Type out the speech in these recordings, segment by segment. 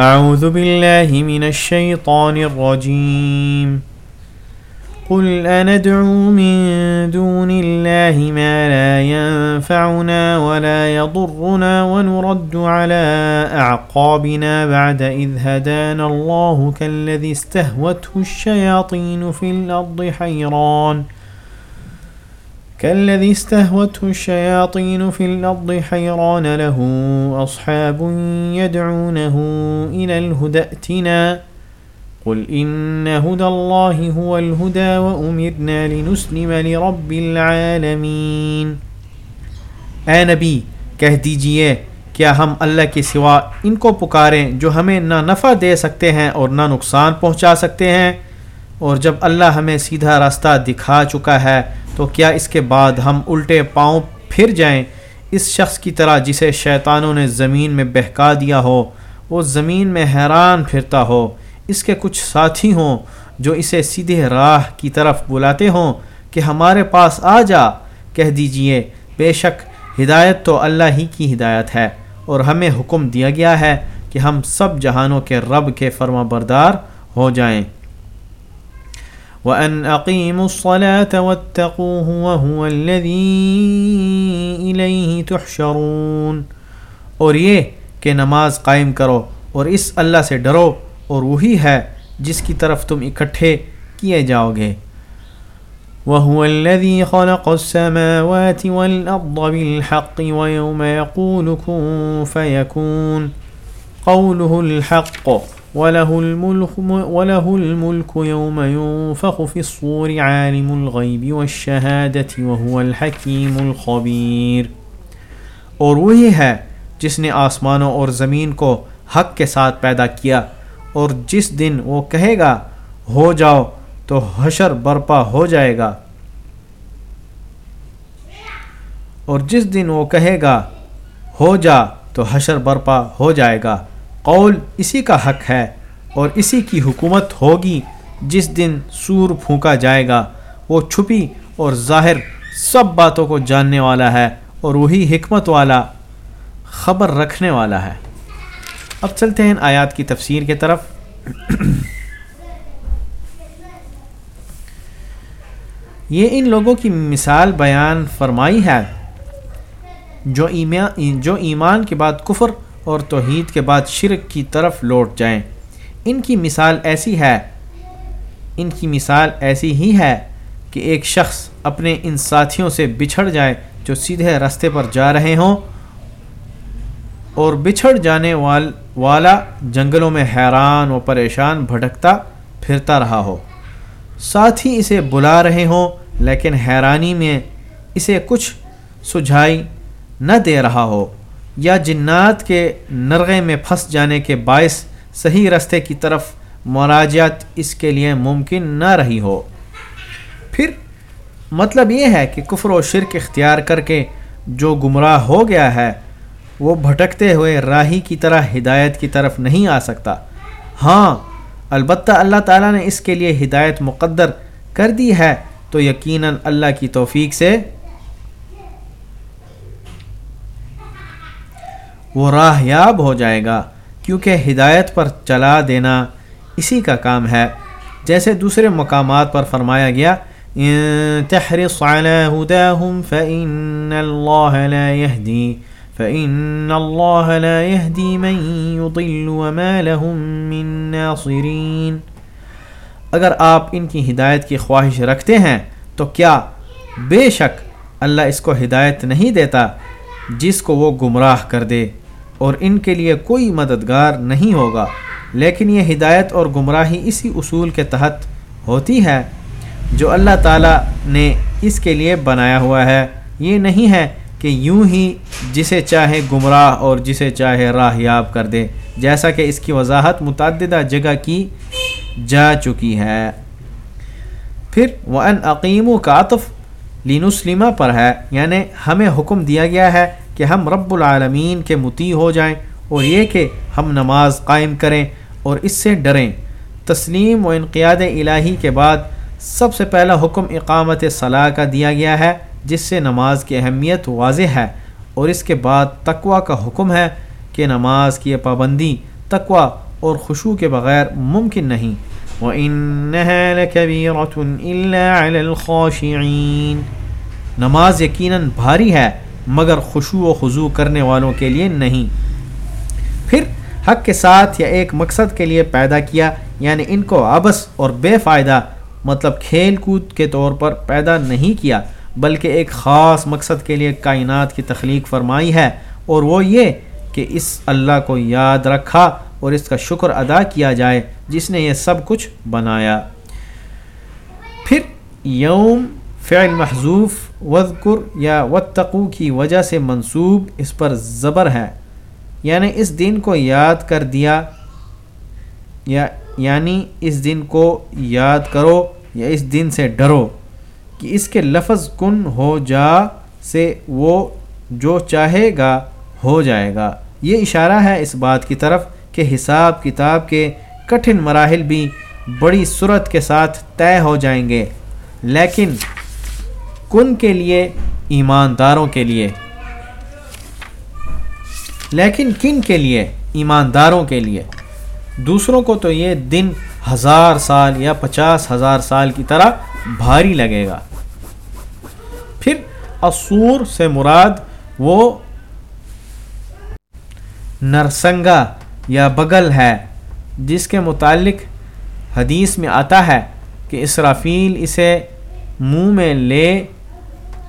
أعوذ بالله من الشيطان الرجيم. قل أندعو من دون الله ما لا ينفعنا ولا يضرنا ونرد على أعقابنا بعد إذ هدانا الله كالذي استهوته الشياطين في الأرض حيران. كالذي استهوته الشياطين في الأرض حيران له، أصحاب يدعونه إلى الهدى ائتنا. قل إن هدى الله هو الهدى وأمرنا لنسلم لرب العالمين. اے نبی، کہہ دیجیے، کیا ہم اللہ کے سوا ان کو پکاریں جو ہمیں نہ نفع دے سکتے ہیں اور نہ نقصان پہنچا سکتے ہیں؟ اور جب اللہ ہمیں سیدھا راستہ دکھا چکا ہے، تو کیا اس کے بعد ہم الٹے پاؤں پھر جائیں؟ اس شخص کی طرح جسے شیطانوں نے زمین میں بہکا دیا ہو، وہ زمین میں حیران پھرتا ہو۔ اس کے کچھ ساتھی ہوں جو اسے سیدھے راہ کی طرف بلاتے ہوں کہ ہمارے پاس آ جا۔ کہہ دیجیے، بے شک ہدایت تو اللہ ہی کی ہدایت ہے، اور ہمیں حکم دیا گیا ہے کہ ہم سب جہانوں کے رب کے فرما بردار ہو جائیں۔ وَأَنْ أَقِيمُوا الصَّلَاةَ وَاتَّقُوهُ وَهُوَ الَّذِي إِلَيْهِ تُحْشَرُونَ۔ اور یہ کہ نماز قائم کرو اور اس اللہ سے ڈرو اور وہی ہے جس کی طرف تم اکٹھے کیے جاؤ گے۔ وَهُوَ الَّذِي خَلَقَ السَّمَاوَاتِ وَالْأَرْضَ بِالْحَقِّ وَيَوْمَ يَقُولُ كُن فَيَكُونُ، قَوْلُهُ الْحَقُّ۔ وله الملك وله الملك يوم ينفخ في الصور عالم الغيب والشهادة وهو الحكيم الخبير۔ اور وہی ہے جس نے آسمانوں اور زمین کو حق کے ساتھ پیدا کیا۔ اور جس دن وہ کہے گا، ہو جاؤ، تو حشر برپا ہو جائے گا۔ اور جس دن وہ کہے گا، ہو جا، تو حشر برپا ہو جائے گا۔ قول اسی کا حق ہے اور اسی کی حکومت ہوگی جس دن سور پھونکا جائے گا۔ وہ چھپی اور ظاہر سب باتوں کو جاننے والا ہے اور وہی حکمت والا خبر رکھنے والا ہے۔ اب چلتے ہیں آیات کی تفسیر کی طرف۔ یہ ان لوگوں کی مثال بیان فرمائی ہے جو ایمان جو ایمان کے بعد کفر اور توحید کے بعد شرک کی طرف لوٹ جائیں۔ ان کی مثال ایسی ہے، ان کی مثال ایسی ہی ہے کہ ایک شخص اپنے ان ساتھیوں سے بچھڑ جائے جو سیدھے راستے پر جا رہے ہوں اور بچھڑ جانے وال، والا جنگلوں میں حیران و پریشان بھٹکتا پھرتا رہا ہو۔ ساتھی اسے بلا رہے ہوں، لیکن حیرانی میں اسے کچھ سجھائی نہ دے رہا ہو۔ یا جنات کے نرغے میں پھنس جانے کے باعث صحیح رستے کی طرف مراجعت اس کے لیے ممکن نہ رہی ہو۔ پھر مطلب یہ ہے کہ کفر و شرک اختیار کر کے جو گمراہ ہو گیا ہے، وہ بھٹکتے ہوئے راہی کی طرح ہدایت کی طرف نہیں آ سکتا۔ ہاں البتہ اللہ تعالیٰ نے اس کے لیے ہدایت مقدر کر دی ہے، تو یقیناً اللہ کی توفیق سے وہ راہ یاب ہو جائے گا، کیونکہ ہدایت پر چلا دینا اسی کا کام ہے۔ جیسے دوسرے مقامات پر فرمایا گیا تحرص على هداهم فإن الله لا يهدي فإن الله لا يهدي من يضل وما لهم من ناصرين اگر آپ ان کی ہدایت کی خواہش رکھتے ہیں، تو کیا بے شک اللہ اس کو ہدایت نہیں دیتا؟ جس کو وہ گمراہ کر دے اور ان کے لیے کوئی مددگار نہیں ہوگا۔ لیکن یہ ہدایت اور گمراہی اسی اصول کے تحت ہوتی ہے جو اللہ تعالیٰ نے اس کے لیے بنایا ہوا ہے۔ یہ نہیں ہے کہ یوں ہی جسے چاہے گمراہ اور جسے چاہے راہ یاب کر دے، جیسا کہ اس کی وضاحت متعددہ جگہ کی جا چکی ہے۔ پھر وہ ان عقیم و کاطف لین وسلیمہ پر ہے۔ یعنی ہمیں حکم دیا گیا ہے کہ ہم رب العالمین کے متی ہو جائیں اور یہ کہ ہم نماز قائم کریں اور اس سے ڈریں۔ تسلیم و انقیاد الہی کے بعد سب سے پہلا حکم اقامت صلاح کا دیا گیا ہے، جس سے نماز کی اہمیت واضح ہے۔ اور اس کے بعد تقوا کا حکم ہے کہ نماز کی پابندی تقوا اور خوشو کے بغیر ممکن نہیں۔ وَإِنَّهَا لَكَبِيرَةٌ إِلَّا عَلَى الْخَاشِعِينَ۔ نماز یقیناً بھاری ہے مگر خوشو و خضو کرنے والوں کے لیے نہیں۔ پھر حق کے ساتھ یا ایک مقصد کے لیے پیدا کیا یعنی ان کو آبس اور بے فائدہ مطلب کھیل کود کے طور پر پیدا نہیں کیا، بلکہ ایک خاص مقصد کے لیے کائنات کی تخلیق فرمائی ہے۔ اور وہ یہ کہ اس اللہ کو یاد رکھا اور اس کا شکر ادا کیا جائے، جس نے یہ سب کچھ بنایا۔ پھر یوم فعل محضوف وذکر یا وتقو کی وجہ سے منصوب اس پر زبر ہے۔ یعنی اس دن کو یاد کر دیا یا یعنی اس دن کو یاد کرو یا اس دن سے ڈرو کہ اس کے لفظ کن ہو جا سے وہ جو چاہے گا ہو جائے گا۔ یہ اشارہ ہے اس بات کی طرف کہ حساب کتاب کے کٹھن مراحل بھی بڑی صورت کے ساتھ طے ہو جائیں گے۔ لیکن کن کے لیے؟ ایمانداروں کے لیے۔ لیکن کن کے لیے؟ ایمانداروں کے لیے۔ دوسروں کو تو یہ دن ہزار سال یا پچاس ہزار سال کی طرح بھاری لگے گا۔ پھر اصور سے مراد وہ نرسنگا یا بغل ہے، جس کے متعلق حدیث میں آتا ہے کہ اسرافیل اسے منہ میں لے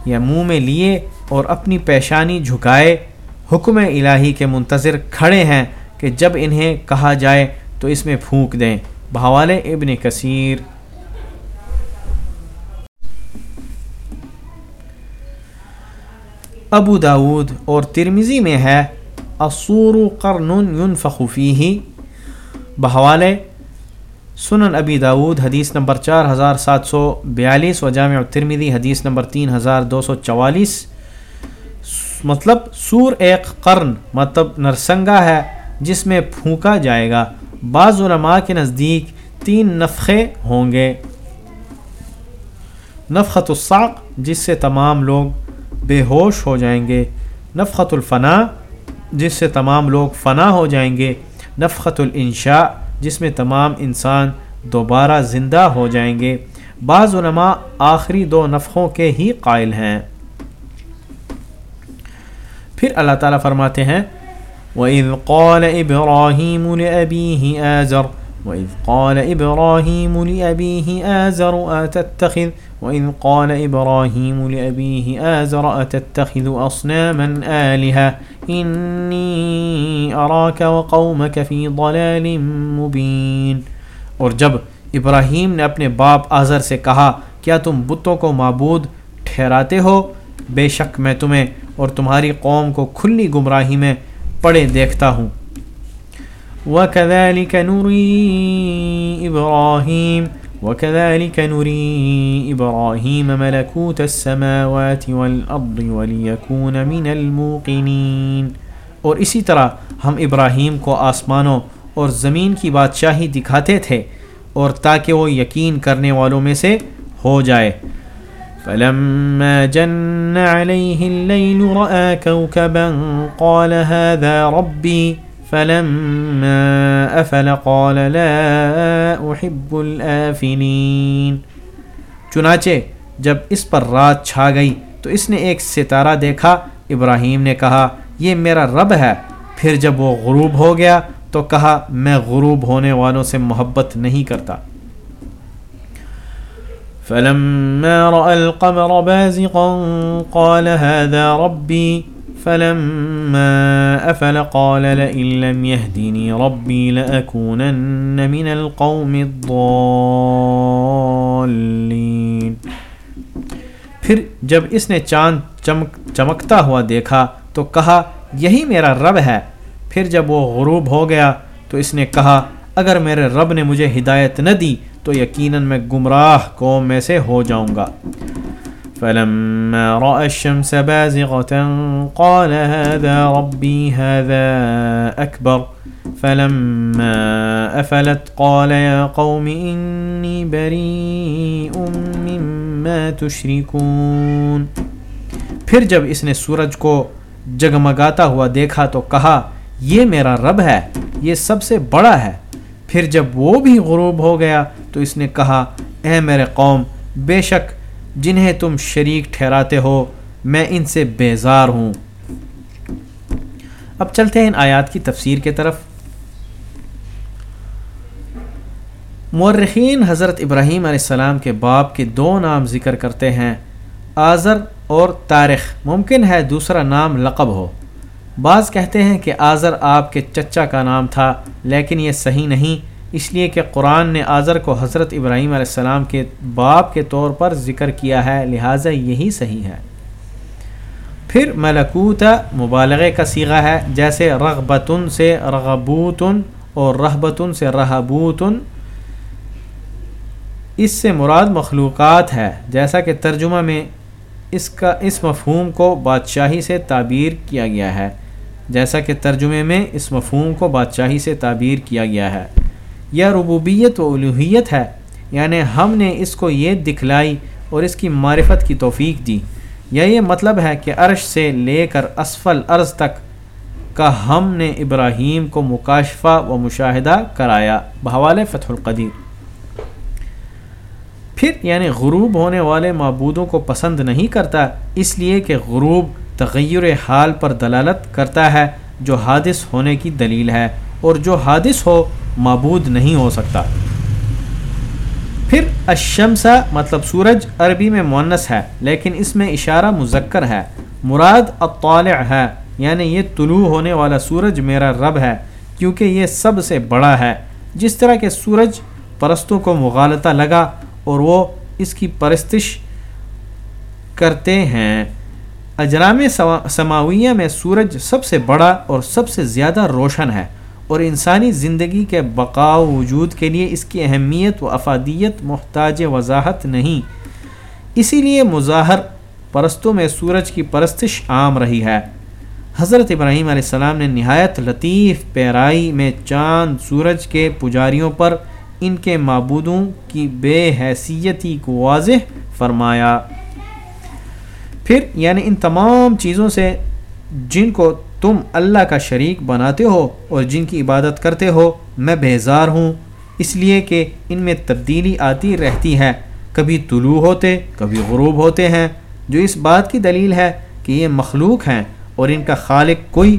یا منہ میں لیے اور اپنی پیشانی جھکائے، حکم الہی کے منتظر کھڑے ہیں کہ جب انہیں کہا جائے تو اس میں پھونک دیں۔ بحوالے ابن کثیر۔ ابو داود اور ترمیزی میں ہے اصور قرن ينفخ فيه بحوالے سنن ابی داود، حدیث نمبر چار ہزار سات سو بیالیس و جامع ترمیدی حدیث نمبر تین ہزار دو سو چوالیس۔ مطلب سور ایک قرن مطلب نرسنگا ہے جس میں پھونکا جائے گا۔ بعض علماء کے نزدیک تین نفخے ہوں گے۔ نفخت الساق جس سے تمام لوگ بے ہوش ہو جائیں گے۔ نفخت الفنا، جس سے تمام لوگ فنا ہو جائیں گے۔ نفخت الانشاء جس میں تمام انسان دوبارہ زندہ ہو جائیں گے۔ بعض علماء آخری دو نفخوں کے ہی قائل ہیں۔ پھر اللہ تعالیٰ فرماتے ہیں، وَإِذْ قَالَ إِبْرَاهِيمُ لِأَبِيهِ آزَرُ، وَإِذْ قَالَ إِبْرَاهِيمُ لِأَبِيهِ آزَرُ أَتَتَّخِذُ؟ وَإِذْ قَالَ إِبْرَاهِيمُ لِأَبِيهِ آزَرَ أَتَتَّخِذُ أَصْنَامًا آلِهَةً إِنِّي أَرَاكَ وَقَوْمَكَ فِي ضَلَالٍ مُبِينٍ۔ اور جب ابراہیم نے اپنے باپ آزر سے کہا، کیا تم بتوں کو معبود ٹھہراتے ہو؟ بے شک میں تمہیں اور تمہاری قوم کو کھلی گمراہی میں پڑے دیکھتا ہوں۔ وَكَذَلِكَ نُرِي إِبْرَاهِيمَ وَكَذَلِكَ نُرِي إِبْرَاهِيمَ مَلَكُوتَ السَّمَاوَاتِ وَالْأَرْضِ وَلِيَكُونَ مِنَ الْمُوقِنِينَ. اور اسی طرح ہم ابراہیم کو آسمانوں اور زمین کی بادشاہی دکھاتے تھے اور تاکہ وہ یقین کرنے والوں میں سے ہو جائے. فلما جن عليه الليل رأى كوكبا قال هذا ربي فلما أفل قال لا أحب الآفلين. چنانچہ جب اس پر رات چھا گئی تو اس نے ایک ستارہ دیکھا، ابراہیم نے کہا، یہ میرا رب ہے۔ پھر جب وہ غروب ہو گیا تو کہا، میں غروب ہونے والوں سے محبت نہیں کرتا۔ فلما رأى القمر بازقا قال هذا ربي فلما أفل قال لئن لم يهدني ربي لأكونن من القوم الضالين. پھر جب اس نے چاند چمک چمکتا ہوا دیکھا تو کہا، یہی میرا رب ہے۔ پھر جب وہ غروب ہو گیا تو اس نے کہا، اگر میرے رب نے مجھے ہدایت نہ دی تو یقیناً میں گمراہ قوم میں سے ہو جاؤں گا۔ فلما رأى الشمس بازغة قال هذا ربي هذا أكبر. فلما أفلت قال يا قوم إني بريء مما تشركون. پھر جب اس نے سورج کو جگمگاتا ہوا دیکھا تو کہا، یہ میرا رب ہے، یہ سب سے بڑا ہے۔ پھر جب وہ بھی غروب ہو گیا تو اس نے کہا، اے میرے قوم، بے شک جنہیں تم شریک ٹھہراتے ہو، میں ان سے بیزار ہوں۔ اب چلتے ہیں ان آیات کی تفسیر کے طرف۔ مورخین حضرت ابراہیم علیہ السلام کے باپ کے دو نام ذکر کرتے ہیں۔ آذر اور تاریخ ممکن ہے دوسرا نام لقب ہو۔ بعض کہتے ہیں کہ آذر آپ کے چچا کا نام تھا، لیکن یہ صحیح نہیں۔ اس لیے کہ قرآن نے آذر کو حضرت ابراہیم علیہ السلام کے باپ کے طور پر ذکر کیا ہے، لہٰذا یہی صحیح ہے۔ پھر ملکوت مبالغے کا سیغہ ہے، جیسے رغبتن سے رغبوتن اور رحبتن سے رہبوتن۔ اس سے مراد مخلوقات ہے، جیسا کہ ترجمہ میں اس کا، اس مفہوم کو بادشاہی سے تعبیر کیا گیا ہے۔ جیسا کہ ترجمے میں اس مفہوم کو بادشاہی سے تعبیر کیا گیا ہے۔ یا ربوبیت و الوحیت ہے یعنی ہم نے اس کو یہ دکھلائی اور اس کی معرفت کی توفیق دی۔ یا یہ مطلب ہے کہ عرش سے لے کر اسفل عرض تک کا ہم نے ابراہیم کو مکاشفہ و مشاہدہ کرایا۔ بحوال فتح القدیر۔ پھر یعنی غروب ہونے والے معبودوں کو پسند نہیں کرتا، اس لیے کہ غروب تغیر حال پر دلالت کرتا ہے، جو حادث ہونے کی دلیل ہے۔ اور جو حادث ہو معبود نہیں ہو سکتا۔ پھر الشمسہ مطلب سورج عربی میں مونس ہے، لیکن اس میں اشارہ مذکر ہے۔ مراد الطالع ہے یعنی یہ طلوع ہونے والا سورج میرا رب ہے، کیونکہ یہ سب سے بڑا ہے۔ جس طرح کہ سورج پرستوں کو مغالطہ لگا اور وہ اس کی پرستش کرتے ہیں۔ اجرام سماویہ میں سورج سب سے بڑا اور سب سے زیادہ روشن ہے۔ اور انسانی زندگی کے بقا و وجود کے لیے اس کی اہمیت و افادیت محتاج وضاحت نہیں۔ اسی لیے مظاہر پرستوں میں سورج کی پرستش عام رہی ہے۔ حضرت ابراہیم علیہ السلام نے نہایت لطیف پیرائی میں چاند، سورج کے پجاریوں پر ان کے معبودوں کی بے حیثیتی کو واضح فرمایا۔ پھر یعنی ان تمام چیزوں سے جن کو تم اللہ کا شریک بناتے ہو اور جن کی عبادت کرتے ہو، میں بیزار ہوں۔ اس لیے کہ ان میں تبدیلی آتی رہتی ہے۔ کبھی طلوع ہوتے، کبھی غروب ہوتے ہیں۔ جو اس بات کی دلیل ہے کہ یہ مخلوق ہیں اور ان کا خالق کوئی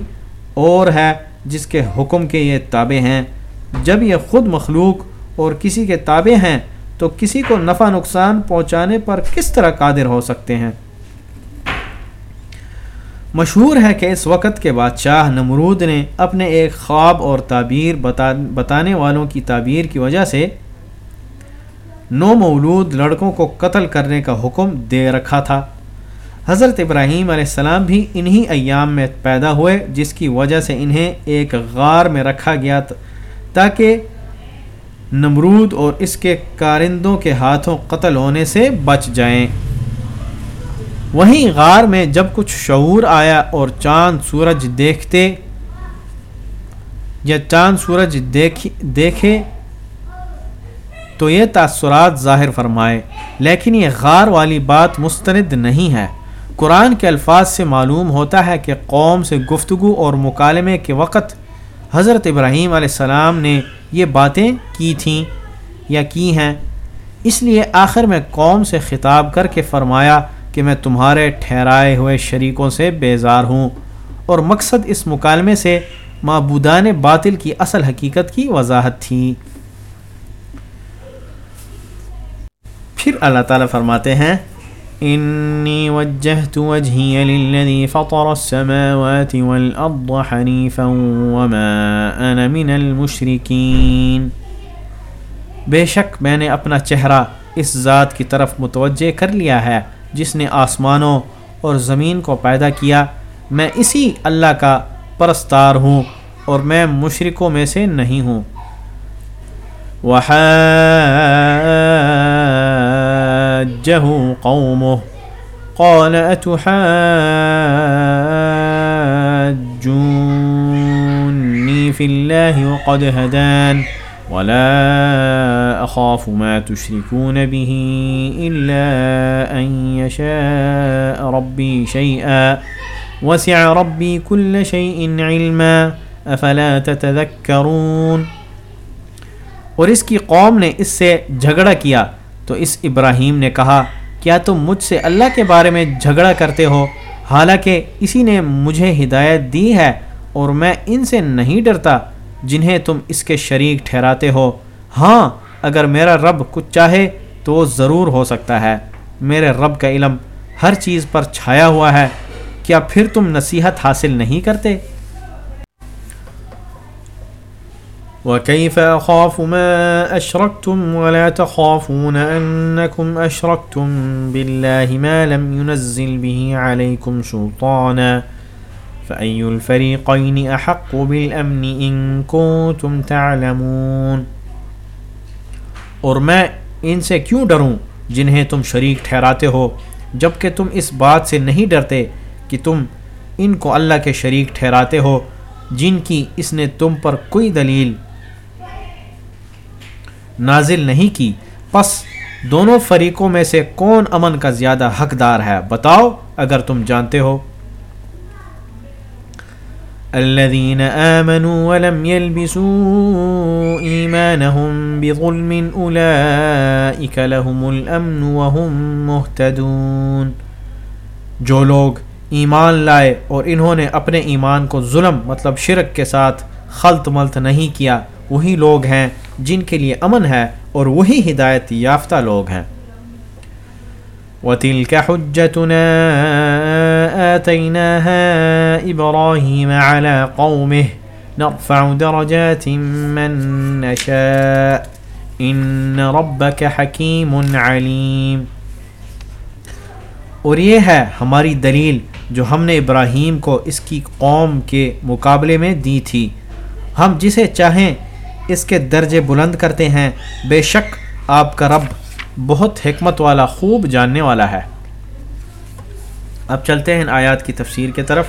اور ہے جس کے حکم کے یہ تابع ہیں۔ جب یہ خود مخلوق اور کسی کے تابع ہیں، تو کسی کو نفع نقصان پہنچانے پر کس طرح قادر ہو سکتے ہیں؟ مشہور ہے کہ اس وقت کے بادشاہ نمرود نے اپنے ایک خواب اور تعبیر بتا، بتانے والوں کی تعبیر کی وجہ سے نو مولود لڑکوں کو قتل کرنے کا حکم دے رکھا تھا۔ حضرت ابراہیم علیہ السلام بھی انہی ایام میں پیدا ہوئے، جس کی وجہ سے انہیں ایک غار میں رکھا گیا تاکہ نمرود اور اس کے کارندوں کے ہاتھوں قتل ہونے سے بچ جائیں۔ وہیں غار میں جب کچھ شعور آیا اور چاند سورج دیکھتے، یا چاند سورج دیکھے، تو یہ تاثرات ظاہر فرمائے، لیکن یہ غار والی بات مستند نہیں ہے۔ قرآن کے الفاظ سے معلوم ہوتا ہے کہ قوم سے گفتگو اور مکالمے کے وقت حضرت ابراہیم علیہ السلام نے یہ باتیں کی تھیں یا کی ہیں۔ اس لیے آخر میں قوم سے خطاب کر کے فرمایا کہ میں تمہارے ٹھہرائے ہوئے شریکوں سے بیزار ہوں اور مقصد اس مکالمے سے معبودان باطل کی اصل حقیقت کی وضاحت تھی۔ پھر اللہ تعالیٰ فرماتے ہیں انی وجہت وجہی للذی فطر السماوات والارض حنیفا وما انا من المشرکین بے شک میں نے اپنا چہرہ اس ذات کی طرف متوجہ کر لیا ہے۔ جس نے آسمانوں اور زمین کو پیدا کیا، میں اسی اللہ کا پرستار ہوں اور میں مشرقوں میں سے نہیں ہوں۔ قومه، قال أتحاجوني في الله وقد هدان ولا أخاف ما تشركون به إلا أن يشاء ربي شيئا. وسع ربي كل شيء علما. افلا تتذكرون؟ اور اس کی قوم نے اس سے جھگڑا کیا. تو اس ابراہیم نے کہا، کیا تم مجھ سے اللہ کے بارے میں جھگڑا کرتے ہو؟ حالانکہ اسی نے مجھے ہدایت دی ہے اور میں ان سے نہیں ڈرتا۔ جنہیں تم اس کے شریک ٹھہراتے ہو۔ ہاں اگر میرا رب کچھ چاہے تو وہ ضرور ہو سکتا ہے۔ میرے رب کا علم ہر چیز پر چھایا ہوا ہے۔ کیا پھر تم نصیحت حاصل نہیں کرتے؟ وكيف أخاف ما أشركتم ولا تخافون أنكم أشركتم بالله ما لم ينزل به عليكم سلطانا فأي الفريقين أحق بالأمن إن كنتم تعلمون؟ اور میں ان سے کیوں ڈروں جنہیں تم شریک ٹھہراتے ہو جبکہ تم اس بات سے نہیں ڈرتے کہ تم ان کو اللہ کے شریک ٹھہراتے ہو جن کی اس نے تم پر کوئی دلیل نازل نہیں کی۔ پس دونوں فریقوں میں سے کون امن کا زیادہ حقدار ہے بتاؤ اگر تم جانتے ہو۔ الذين آمنوا ولم يلبسوا إيمانهم بظلم أولئك لهم الأمن وهم مهتدون۔ جو لوگ ایمان لائے اور انہوں نے اپنے ایمان کو ظلم مطلب شرک کے ساتھ خلط ملت نہیں کیا، وہی لوگ ہیں جن کے لیے امن ہے اور وہی ہدایت یافتہ لوگ ہیں۔ وَتِلْكَ حُجَّتُنَا آتَيْنَاهَا إِبْرَاهِيمَ عَلَى قَوْمِهِ. نَرْفَعُ دَرَجَاتٍ مَّن نَّشَاءُ. إِنَّ رَبَّكَ حَكِيمٌ عَلِيمٌ. اور یہ ہے ہماری دلیل جو ہم نے ابراہیم کو اس کی قوم کے مقابلے میں دی تھی۔ ہم جسے چاہیں اس کے درجے بلند کرتے ہیں۔ بے شک آپ کا رب بہت حکمت والا خوب جاننے والا ہے۔ اب چلتے ہیں ان آیات کی تفسیر کے طرف۔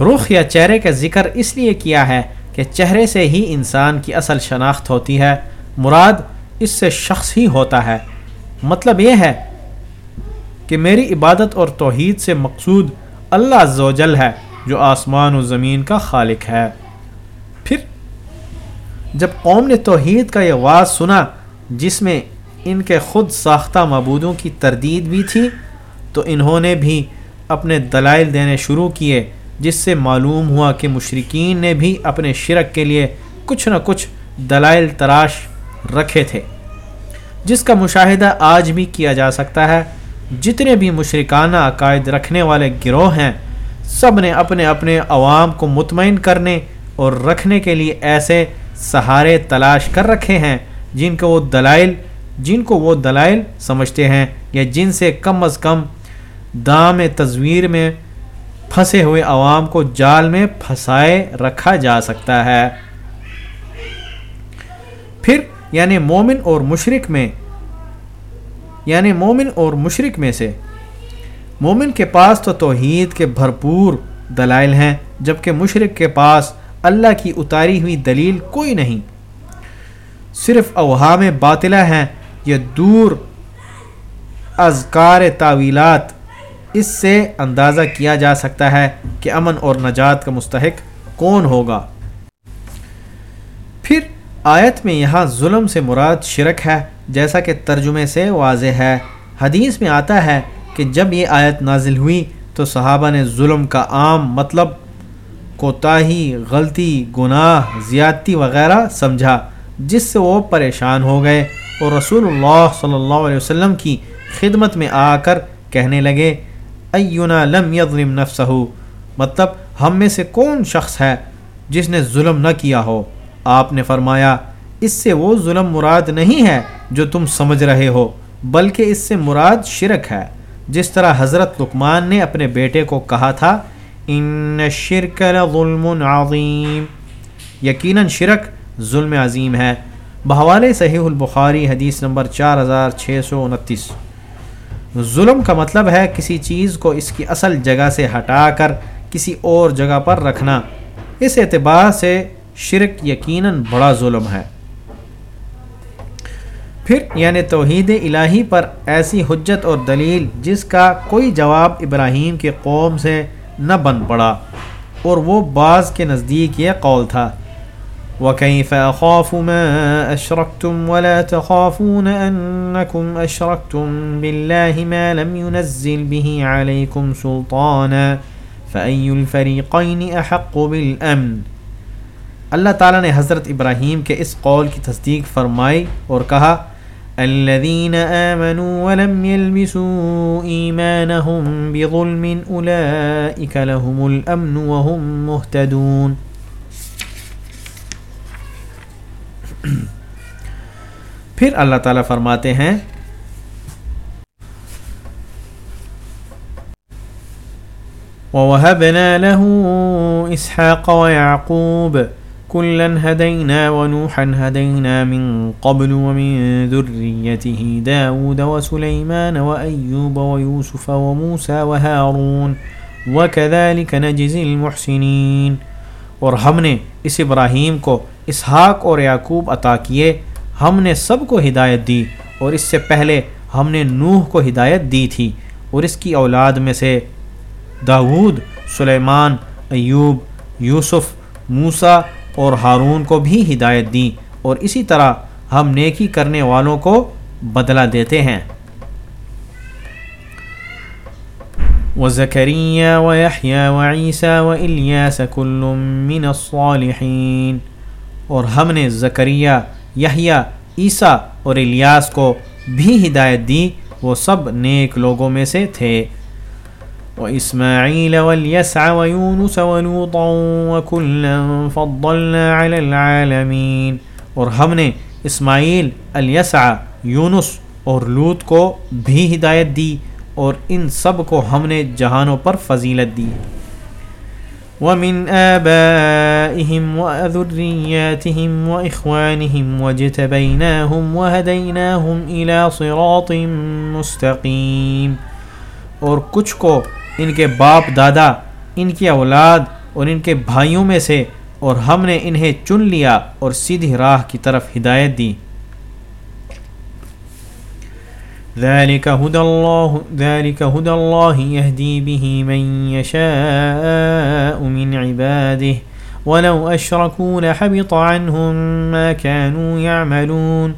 رخ یا چہرے کا ذکر اس لیے کیا ہے کہ چہرے سے ہی انسان کی اصل شناخت ہوتی ہے۔ مراد اس سے شخص ہی ہوتا ہے۔ مطلب یہ ہے کہ میری عبادت اور توحید سے مقصود اللہ عز و جل ہے، جو آسمان و زمین کا خالق ہے۔ پھر جب قوم نے توحید کا یہ واضح سنا جس میں ان کے خود ساختہ معبودوں کی تردید بھی تھی، تو انہوں نے بھی اپنے دلائل دینے شروع کیے، جس سے معلوم ہوا کہ مشرقین نے بھی اپنے شرک کے لیے کچھ نہ کچھ دلائل تراش رکھے تھے۔ جس کا مشاہدہ آج بھی کیا جا سکتا ہے، جتنے بھی مشرکانہ عقائد رکھنے والے گروہ ہیں، سب نے اپنے اپنے عوام کو مطمئن کرنے اور رکھنے کے لیے ایسے سہارے تلاش کر رکھے ہیں، جن کو وہ دلائل، جن کو وہ دلائل سمجھتے ہیں، یا جن سے کم از کم دام تصویر میں پھنسے ہوئے عوام کو جال میں پھنسائے رکھا جا سکتا ہے۔ پھر یعنی مومن اور مشرق میں یعنی مومن اور مشرق میں سے، مومن کے پاس تو توحید کے بھرپور دلائل ہیں، جبکہ مشرق کے پاس اللہ کی اتاری ہوئی دلیل کوئی نہیں۔ صرف اوہام باطلہ ہیں، یہ دور ازکار تعویلات اس سے اندازہ کیا جا سکتا ہے کہ امن اور نجات کا مستحق کون ہوگا۔ پھر آیت میں یہاں ظلم سے مراد شرک ہے، جیسا کہ ترجمے سے واضح ہے۔ حدیث میں آتا ہے کہ جب یہ آیت نازل ہوئی تو صحابہ نے ظلم کا عام مطلب کوتاہی، غلطی، گناہ، زیادتی وغیرہ سمجھا، جس سے وہ پریشان ہو گئے اور رسول اللہ صلی اللہ علیہ وسلم کی خدمت میں آ کر کہنے لگے، اینا لم یظلم نفسہ مطلب ہم میں سے کون شخص ہے جس نے ظلم نہ کیا ہو؟ آپ نے فرمایا، اس سے وہ ظلم مراد نہیں ہے جو تم سمجھ رہے ہو، بلکہ اس سے مراد شرک ہے۔ جس طرح حضرت لکمان نے اپنے بیٹے کو کہا تھا ان شرک ظلم عظیم یقیناً شرک ظلم عظیم ہے. بحوال صحیح البخاری حدیث نمبر چار ہزار چھ سو انتیس. ظلم کا مطلب ہے کسی چیز کو اس کی اصل جگہ سے ہٹا کر کسی اور جگہ پر رکھنا. اس اعتبار سے شرک یقیناً بڑا ظلم ہے. پھر یعنی توحید الہی پر ایسی حجت اور دلیل جس کا کوئی جواب ابراہیم کے قوم سے نہ بن پڑا، اور وہ بعض کے نزدیک یہ قول تھا۔ وَكَيْفَ أَخَافُ مَا أَشْرَكْتُمْ وَلَا تَخَافُونَ أَنَّكُمْ أَشْرَكْتُمْ بِاللَّهِ مَا لَمْ يُنَزِّلْ بِهِ عَلَيْكُمْ سُلْطَانًا فَأَيُّ الْفَرِيقَيْنِ أَحَقُّ بِالْأَمْنِ۔ اللہ تعالیٰ نے حضرت ابراہیم کے اس قول کی تصدیق فرمائی اور کہا الذين آمنوا ولم يلبسوا إيمانهم بظلم أولئك لهم الأمن وهم مهتدون. پھر اللہ تعالیٰ فرماتے ہیں، وَوَهَبْنَا لَهُ إِسْحَاقَ وَيَعْقُوبَ كلا هدينا ونوحا هدينا من قبل ومن ذريته داود وسليمان وأيوب ويوسف وموسى وهارون وكذلك نجزي المحسنين. اور ہم نے اس ابراہیم کو، اسحاق اور یعقوب عطا کیے۔ ہم نے سب کو ہدایت دی اور اس سے پہلے ہم نے نوح کو ہدایت دی تھی۔ اور اس کی اولاد میں سے داود سلیمان، ایوب، یوسف، موسیٰ اور ہارون کو بھی ہدایت دی اور اسی طرح ہم نیکی کرنے والوں کو بدلہ دیتے ہیں۔ وَزَكَرِيَّا وَيَحْيَا وَعِيسَى وَإِلْيَاسَ كُلٌّ مِّنَ الصَّالِحِينَ اور ہم نے زکریہ یحییٰ عیسیٰ اور الیاس کو بھی ہدایت دی، وہ سب نیک لوگوں میں سے تھے۔ وإسماعيل واليسع ويونس ولوطا وكلا فضلنا على العالمين. اور ہم نے اسماعیل، الیسع، یونس اور لوت کو بھی ہدایت دی اور ان سب کو ہم نے جہانوں پر فضیلت دی۔ ومن آبائهم وذرياتهم وإخوانهم وجتبيناهم وهديناهم إلى صراط مستقيم۔ اور کچھ کو ان کے باپ دادا، ان کی اولاد اور ان کے بھائیوں میں سے، اور ہم نے انہیں چن لیا اور سیدھی راہ کی طرف ہدایت دی۔ ذلك هدى الله، ذلك هدى الله يهدي به من يشاء من عباده، ولو أشركوا لحبط عنهم ما كانوا يعملون۔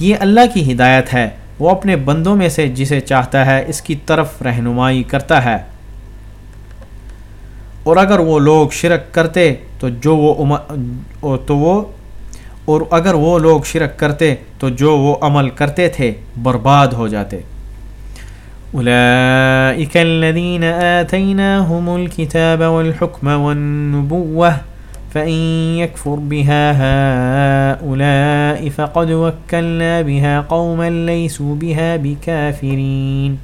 یہ اللہ کی ہدایت ہے۔ وہ اپنے بندوں میں سے جسے چاہتا ہے اس کی طرف رہنمائی کرتا ہے۔ اور اگر وہ لوگ شرک کرتے تو جو وہ تو وہ، اور اگر وہ لوگ شرک کرتے تو جو وہ عمل کرتے تھے برباد ہو جاتے۔ اولئک الذین آتیناہم الكتاب والحکم والنبوہ فإن يكفر بها هؤلاء فقد وكلنا بها قوما ليسوا بها بكافرين۔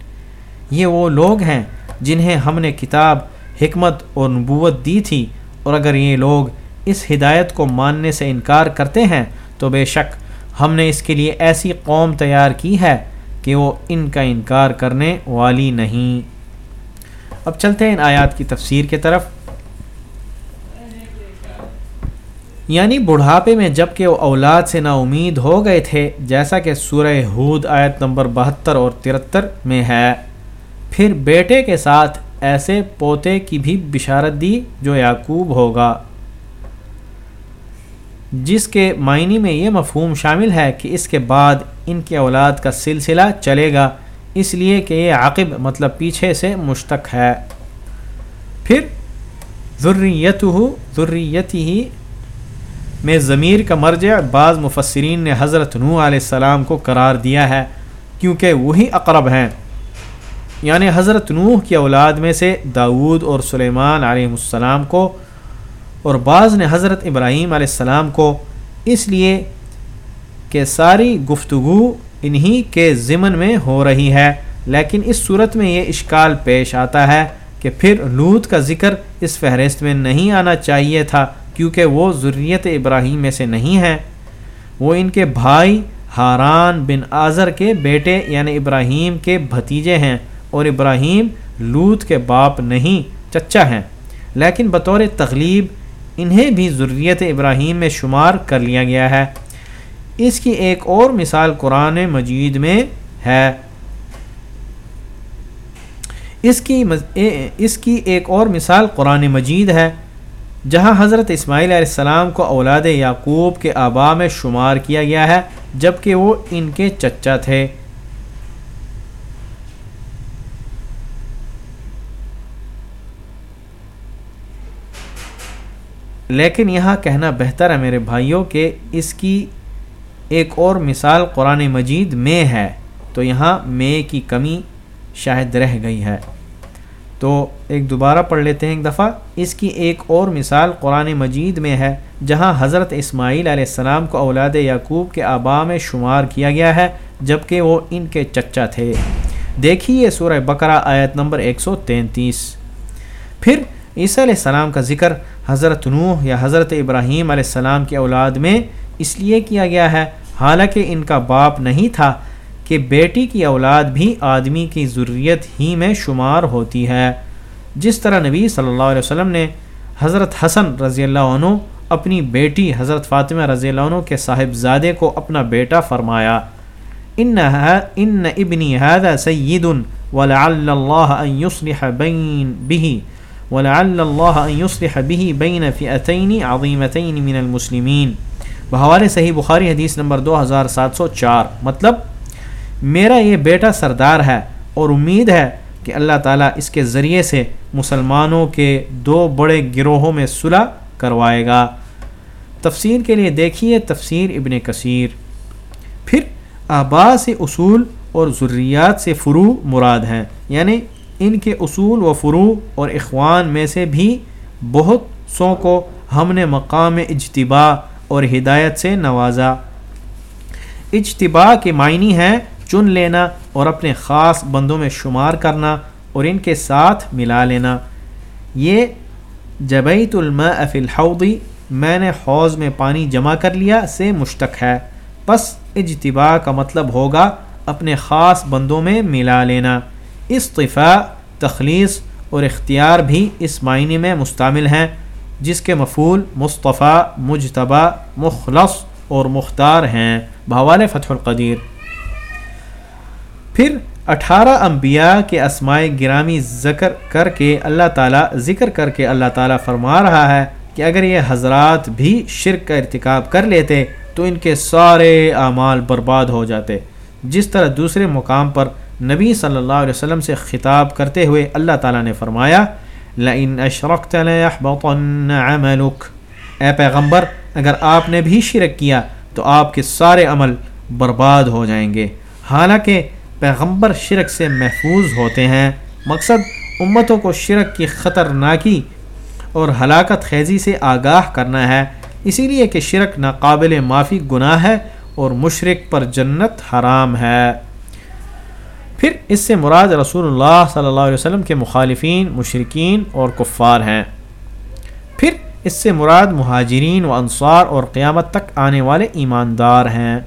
یہ وہ لوگ ہیں جنہیں ہم نے کتاب، حکمت اور نبوت دی تھی۔ اور اگر یہ لوگ اس ہدایت کو ماننے سے انکار کرتے ہیں، تو بے شک ہم نے اس کے لیے ایسی قوم تیار کی ہے کہ وہ ان کا انکار کرنے والی نہیں۔ اب چلتے ہیں ان آیات کی تفسیر کے طرف۔ یعنی بڑھاپے میں جبکہ وہ اولاد سے نا امید ہو گئے تھے، جیسا کہ سورہ حود آیت نمبر بہتر اور ترہتر میں ہے۔ پھر بیٹے کے ساتھ ایسے پوتے کی بھی بشارت دی جو یعقوب ہوگا۔ جس کے معنی میں یہ مفہوم شامل ہے کہ اس کے بعد ان کے اولاد کا سلسلہ چلے گا، اس لیے کہ یہ عاقب مطلب پیچھے سے مشتق ہے۔ پھر ضروریت ہو ضروریت ہی میں ضمیر کا مرجع بعض مفسرین نے حضرت نوح علیہ السلام کو قرار دیا ہے، کیونکہ وہی اقرب ہیں۔ یعنی حضرت نوح کی اولاد میں سے داود اور سلیمان علیہ السلام کو اور بعض نے حضرت ابراہیم علیہ السلام کو۔ اس لیے کہ ساری گفتگو انہی کے ضمن میں ہو رہی ہے، لیکن اس صورت میں یہ اشکال پیش آتا ہے کہ پھر لوت کا ذکر اس فہرست میں نہیں آنا چاہیے تھا۔ کیونکہ وہ ضروریت ابراہیم میں سے نہیں ہیں وہ ان کے بھائی ہاران بن آذر کے بیٹے یعنی ابراہیم کے بھتیجے ہیں اور ابراہیم لوت کے باپ نہیں، چچا ہیں۔ لیکن بطور تغلیب انہیں بھی ضروریت ابراہیم میں شمار کر لیا گیا ہے۔ اس کی ایک اور مثال قرآن مجید میں ہے۔ اس کی اس کی ایک اور مثال قرآن مجید ہے۔ جہاں حضرت اسماعیل علیہ السلام کو اولاد یعقوب کے آبا میں شمار کیا گیا ہے جبکہ وہ ان کے چچا تھے۔ لیکن یہاں کہنا بہتر ہے میرے بھائیوں کہ اس کی ایک اور مثال قرآن مجید میں ہے، تو یہاں میں کی کمی شاید رہ گئی ہے۔ تو ایک دوبارہ پڑھ لیتے ہیں ایک دفعہ۔ اس کی ایک اور مثال قرآن مجید میں ہے، جہاں حضرت اسماعیل علیہ السلام کو اولاد یعقوب کے آبا میں شمار کیا گیا ہے جبکہ وہ ان کے چچا تھے۔ دیکھیے سورہ بقرہ آیت نمبر ایک سو تینتیس۔ پھر عیسیٰ علیہ السلام کا ذکر حضرت نوح یا حضرت ابراہیم علیہ السلام کے اولاد میں اس لیے کیا گیا ہے۔ حالانکہ ان کا باپ نہیں تھا کہ بیٹی کی اولاد بھی آدمی کی ضروریت ہی میں شمار ہوتی ہے۔ جس طرح نبی صلی اللہ علیہ وسلم نے حضرت حسن رضی اللہ عنہ اپنی بیٹی حضرت فاطمہ رضی اللہ عنہ کے صاحبزادے کو اپنا بیٹا فرمایا ان ان ابنی هذا سید ولعل الله ان يصلح بين به ولعل الله ان يصلح به بين فئتين عظيمتين من بحوالے صحیح بخاری حدیث نمبر 2704 مطلب میرا یہ بیٹا سردار ہے اور امید ہے کہ اللہ تعالیٰ اس کے ذریعے سے مسلمانوں کے دو بڑے گروہوں میں صلح کروائے گا۔ تفسیر کے لیے دیکھیے تفسیر ابن کثیر۔ پھر آبا سے اصول اور ضروریات سے فرو مراد ہیں۔ یعنی ان کے اصول و فرو اور اخوان میں سے بھی بہت سو کو ہم نے مقام اجتباع اور ہدایت سے نوازا۔ اجتباع کے معنی ہیں چن لینا اور اپنے خاص بندوں میں شمار کرنا اور ان کے ساتھ ملا لینا۔ یہ جبیت الماء فی الحوضی میں نے حوض میں پانی جمع کر لیا سے مشتق ہے۔ پس اجتباع کا مطلب ہوگا اپنے خاص بندوں میں ملا لینا۔ استفاع، تخلیص اور اختیار بھی اس معنی میں مستعمل ہیں، جس کے مفول مصطفیٰ مجتبہ مخلص اور مختار ہیں۔ بحوال فتح القدیر۔ پھر اٹھارہ انبیاء کے اسماء گرامی ذکر کر کے اللہ تعالیٰ، ذکر کر کے اللہ تعالیٰ فرما رہا ہے کہ اگر یہ حضرات بھی شرک کا ارتکاب کر لیتے تو ان کے سارے اعمال برباد ہو جاتے۔ جس طرح دوسرے مقام پر نبی صلی اللہ علیہ وسلم سے خطاب کرتے ہوئے اللہ تعالیٰ نے فرمایا لَإِنْ أَشْرَقْتَ لَيَحْبَطَنَّ عَمَلُكَ اے پیغمبر، اگر آپ نے بھی شرک کیا تو آپ کے سارے عمل برباد ہو جائیں گے۔ حالانکہ پیغمبر شرک سے محفوظ ہوتے ہیں۔ مقصد، امتوں کو شرک کی خطرناکی اور ہلاکت خیزی سے آگاہ کرنا ہے۔ اسی لیے کہ شرک ناقابل معافی گناہ ہے اور مشرق پر جنت حرام ہے۔ پھر اس سے مراد رسول اللہ صلی اللہ علیہ وسلم کے مخالفین مشرقین اور کفار ہیں۔ پھر اس سے مراد مہاجرین و انصار اور قیامت تک آنے والے ایماندار ہیں۔